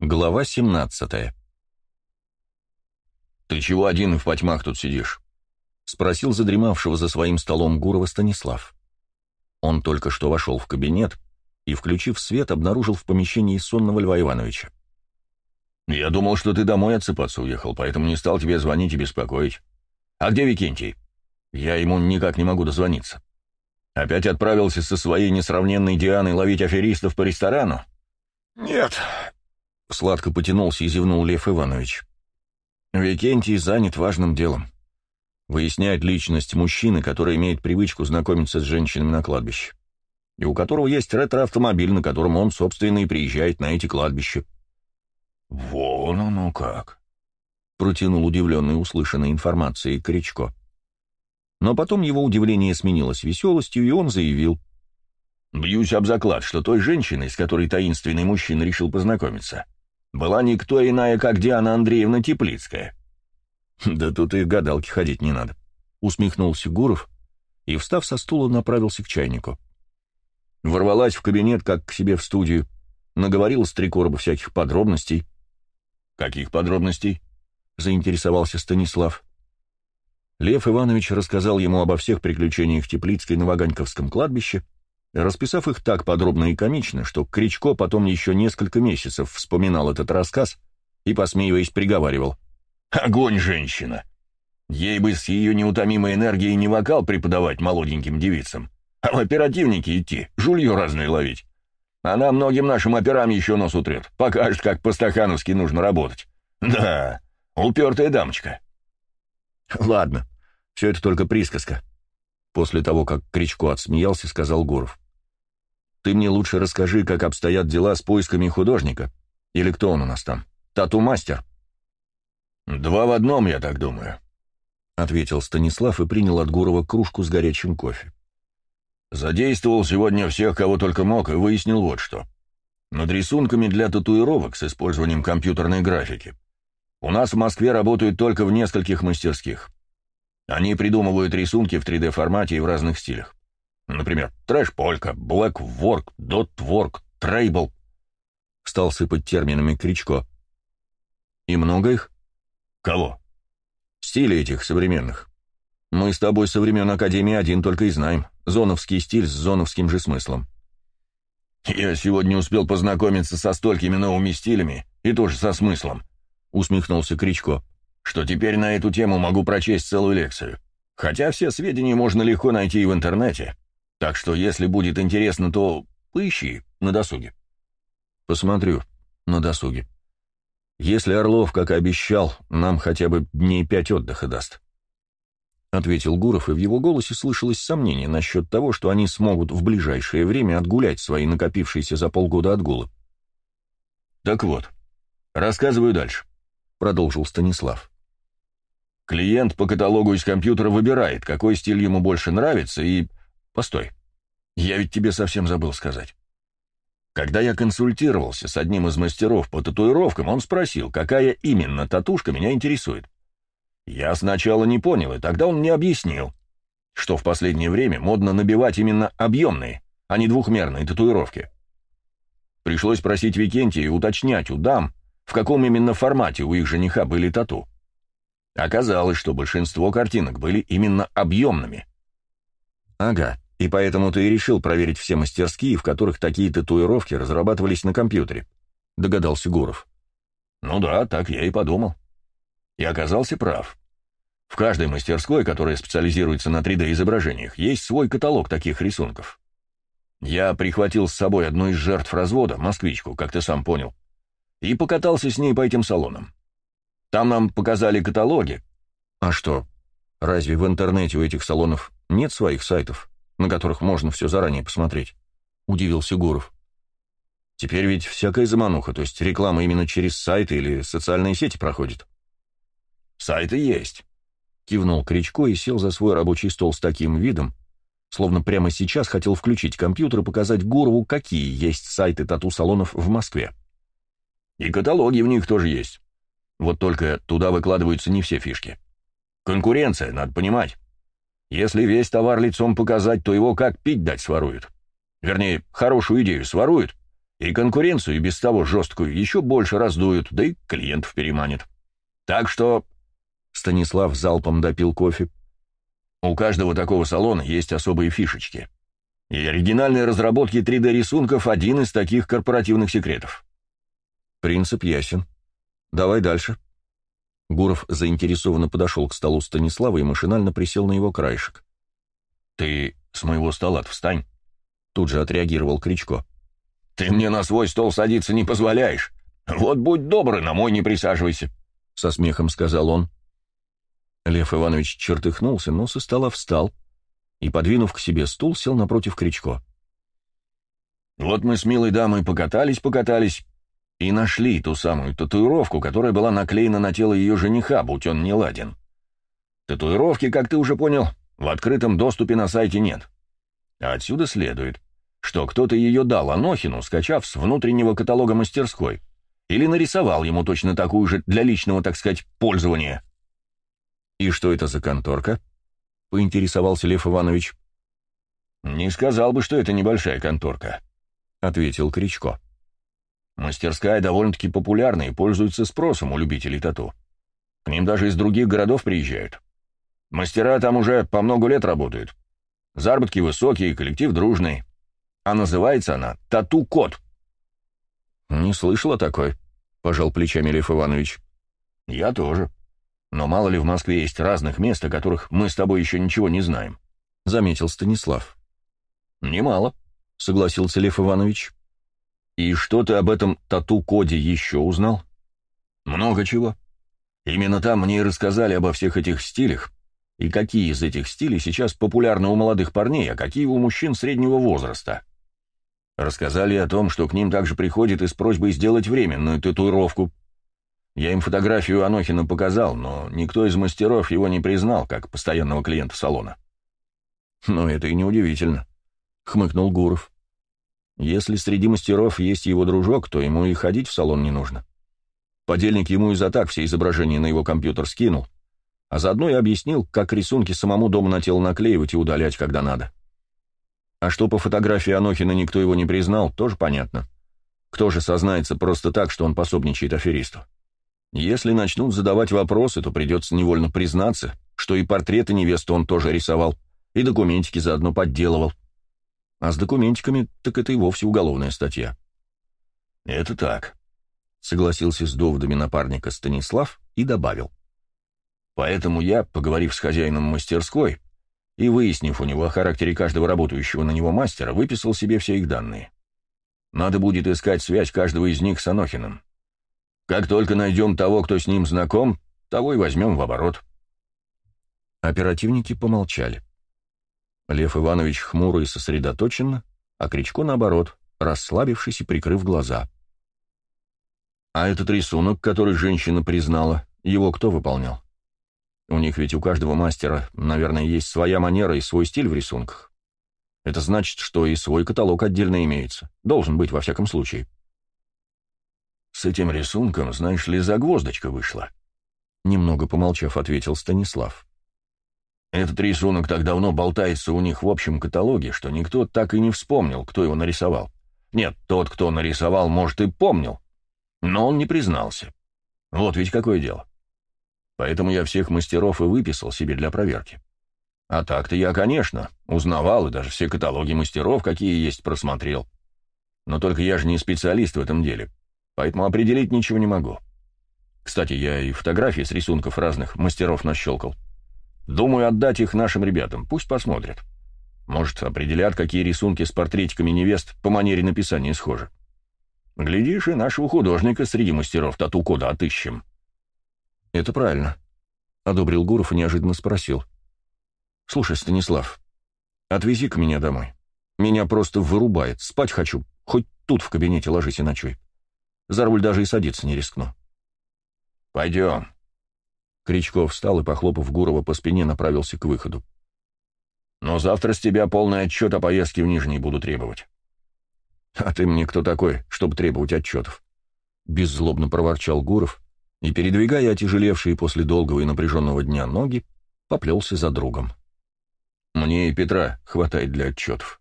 Глава 17 «Ты чего один в потьмах тут сидишь?» — спросил задремавшего за своим столом Гурова Станислав. Он только что вошел в кабинет и, включив свет, обнаружил в помещении сонного Льва Ивановича. «Я думал, что ты домой отсыпаться уехал, поэтому не стал тебе звонить и беспокоить. А где Викентий? Я ему никак не могу дозвониться. Опять отправился со своей несравненной Дианой ловить аферистов по ресторану?» «Нет», — сладко потянулся и зевнул Лев Иванович. Викентий занят важным делом. Выясняет личность мужчины, который имеет привычку знакомиться с женщинами на кладбище. И у которого есть ретро-автомобиль, на котором он, собственно, и приезжает на эти кладбища. «Вон оно как!» — протянул удивленный услышанной информацией Кричко. Но потом его удивление сменилось веселостью, и он заявил. «Бьюсь об заклад, что той женщиной, с которой таинственный мужчина решил познакомиться, была никто иная, как Диана Андреевна Теплицкая». «Да тут и гадалки ходить не надо», — усмехнулся Гуров и, встав со стула, направился к чайнику. Ворвалась в кабинет, как к себе в студию, наговорила с три короба всяких подробностей. «Каких подробностей?» — заинтересовался Станислав. Лев Иванович рассказал ему обо всех приключениях Теплицкой на Ваганьковском кладбище, расписав их так подробно и комично, что Кричко потом еще несколько месяцев вспоминал этот рассказ и, посмеиваясь, приговаривал. «Огонь, женщина! Ей бы с ее неутомимой энергией не вокал преподавать молоденьким девицам, а в оперативники идти, жулье разное ловить. Она многим нашим операм еще нос утрет, покажет, как по-стахановски нужно работать. Да, упертая дамочка». «Ладно, все это только присказка», После того, как Кричко отсмеялся, сказал Гуров. «Ты мне лучше расскажи, как обстоят дела с поисками художника. Или кто он у нас там? Тату-мастер?» «Два в одном, я так думаю», — ответил Станислав и принял от Гурова кружку с горячим кофе. «Задействовал сегодня всех, кого только мог, и выяснил вот что. Над рисунками для татуировок с использованием компьютерной графики у нас в Москве работают только в нескольких мастерских. Они придумывают рисунки в 3D-формате и в разных стилях. Например, трэш-полька, блэк-ворк, дот-ворк, трейбл. Стал сыпать терминами Кричко. И много их? Кого? Стили этих современных. Мы с тобой со времен Академии один только и знаем. Зоновский стиль с зоновским же смыслом. Я сегодня успел познакомиться со столькими новыми стилями, и тоже со смыслом, — усмехнулся Кричко что теперь на эту тему могу прочесть целую лекцию. Хотя все сведения можно легко найти и в интернете. Так что, если будет интересно, то поищи на досуге. Посмотрю на досуге. Если Орлов, как и обещал, нам хотя бы дней пять отдыха даст. Ответил Гуров, и в его голосе слышалось сомнение насчет того, что они смогут в ближайшее время отгулять свои накопившиеся за полгода отгулы. «Так вот, рассказываю дальше», — продолжил Станислав. Клиент по каталогу из компьютера выбирает, какой стиль ему больше нравится, и... Постой. Я ведь тебе совсем забыл сказать. Когда я консультировался с одним из мастеров по татуировкам, он спросил, какая именно татушка меня интересует. Я сначала не понял, и тогда он мне объяснил, что в последнее время модно набивать именно объемные, а не двухмерные татуировки. Пришлось просить Викентия уточнять у дам, в каком именно формате у их жениха были тату. Оказалось, что большинство картинок были именно объемными. Ага, и поэтому ты и решил проверить все мастерские, в которых такие татуировки разрабатывались на компьютере, догадался Гуров. Ну да, так я и подумал. И оказался прав. В каждой мастерской, которая специализируется на 3D-изображениях, есть свой каталог таких рисунков. Я прихватил с собой одну из жертв развода, москвичку, как ты сам понял, и покатался с ней по этим салонам. Там нам показали каталоги. А что, разве в интернете у этих салонов нет своих сайтов, на которых можно все заранее посмотреть? Удивился Гуров. Теперь ведь всякая замануха, то есть реклама именно через сайты или социальные сети проходит. Сайты есть. Кивнул Кричко и сел за свой рабочий стол с таким видом, словно прямо сейчас хотел включить компьютер и показать Гурову, какие есть сайты тату-салонов в Москве. И каталоги в них тоже есть. Вот только туда выкладываются не все фишки. Конкуренция, надо понимать. Если весь товар лицом показать, то его как пить дать своруют. Вернее, хорошую идею своруют, И конкуренцию, и без того жесткую, еще больше раздуют, да и клиентов переманит. Так что...» Станислав залпом допил кофе. «У каждого такого салона есть особые фишечки. И оригинальные разработки 3D-рисунков — один из таких корпоративных секретов». «Принцип ясен. Давай дальше». Гуров заинтересованно подошел к столу Станислава и машинально присел на его краешек. «Ты с моего стола встань», — тут же отреагировал Кричко. «Ты мне на свой стол садиться не позволяешь. Вот будь добр, на мой не присаживайся», — со смехом сказал он. Лев Иванович чертыхнулся, но со стола встал и, подвинув к себе стул, сел напротив Кричко. «Вот мы с милой дамой покатались-покатались и нашли ту самую татуировку, которая была наклеена на тело ее жениха, будь он не ладен. Татуировки, как ты уже понял, в открытом доступе на сайте нет. А отсюда следует, что кто-то ее дал Анохину, скачав с внутреннего каталога мастерской, или нарисовал ему точно такую же для личного, так сказать, пользования. «И что это за конторка?» — поинтересовался Лев Иванович. «Не сказал бы, что это небольшая конторка», — ответил Кричко. «Мастерская довольно-таки популярна и пользуется спросом у любителей тату. К ним даже из других городов приезжают. Мастера там уже по много лет работают. Заработки высокие, коллектив дружный а называется она «Тату-кот». «Не слышал такой», — пожал плечами Лев Иванович. «Я тоже. Но мало ли в Москве есть разных мест, о которых мы с тобой еще ничего не знаем», — заметил Станислав. «Немало», — согласился Лев Иванович. «И что ты об этом тату-коде еще узнал?» «Много чего. Именно там мне и рассказали обо всех этих стилях, и какие из этих стилей сейчас популярны у молодых парней, а какие у мужчин среднего возраста. Рассказали о том, что к ним также приходит и с просьбой сделать временную татуировку. Я им фотографию Анохина показал, но никто из мастеров его не признал, как постоянного клиента салона. «Но это и не удивительно», — хмыкнул Гуров. «Если среди мастеров есть его дружок, то ему и ходить в салон не нужно. Подельник ему и за так все изображения на его компьютер скинул, а заодно и объяснил, как рисунки самому дома на тело наклеивать и удалять, когда надо. А что по фотографии Анохина никто его не признал, тоже понятно. Кто же сознается просто так, что он пособничает аферисту? Если начнут задавать вопросы, то придется невольно признаться, что и портреты невесты он тоже рисовал, и документики заодно подделывал. А с документиками так это и вовсе уголовная статья. «Это так», — согласился с доводами напарника Станислав и добавил. «Поэтому я, поговорив с хозяином мастерской, и, выяснив у него о характере каждого работающего на него мастера, выписал себе все их данные. Надо будет искать связь каждого из них с Анохиным. Как только найдем того, кто с ним знаком, того и возьмем в оборот. Оперативники помолчали. Лев Иванович хмуро и сосредоточенно, а Кричко, наоборот, расслабившись и прикрыв глаза. «А этот рисунок, который женщина признала, его кто выполнял?» У них ведь у каждого мастера, наверное, есть своя манера и свой стиль в рисунках. Это значит, что и свой каталог отдельно имеется. Должен быть, во всяком случае. С этим рисунком, знаешь ли, загвоздочка вышла. Немного помолчав, ответил Станислав. Этот рисунок так давно болтается у них в общем каталоге, что никто так и не вспомнил, кто его нарисовал. Нет, тот, кто нарисовал, может, и помнил, но он не признался. Вот ведь какое дело. Поэтому я всех мастеров и выписал себе для проверки. А так-то я, конечно, узнавал и даже все каталоги мастеров, какие есть, просмотрел. Но только я же не специалист в этом деле, поэтому определить ничего не могу. Кстати, я и фотографии с рисунков разных мастеров нащелкал. Думаю, отдать их нашим ребятам, пусть посмотрят. Может, определят, какие рисунки с портретиками невест по манере написания схожи. Глядишь, и нашего художника среди мастеров тату-кода отыщем. «Это правильно», — одобрил Гуров и неожиданно спросил. «Слушай, Станислав, отвези-ка меня домой. Меня просто вырубает, спать хочу, хоть тут в кабинете ложись и ночуй. За руль даже и садиться не рискну». «Пойдем». Кричков встал и, похлопав Гурова по спине, направился к выходу. «Но завтра с тебя полный отчет о поездке в Нижний буду требовать». «А ты мне кто такой, чтобы требовать отчетов?» Беззлобно проворчал Гуров и, передвигая отяжелевшие после долгого и напряженного дня ноги, поплелся за другом. «Мне и Петра хватает для отчетов».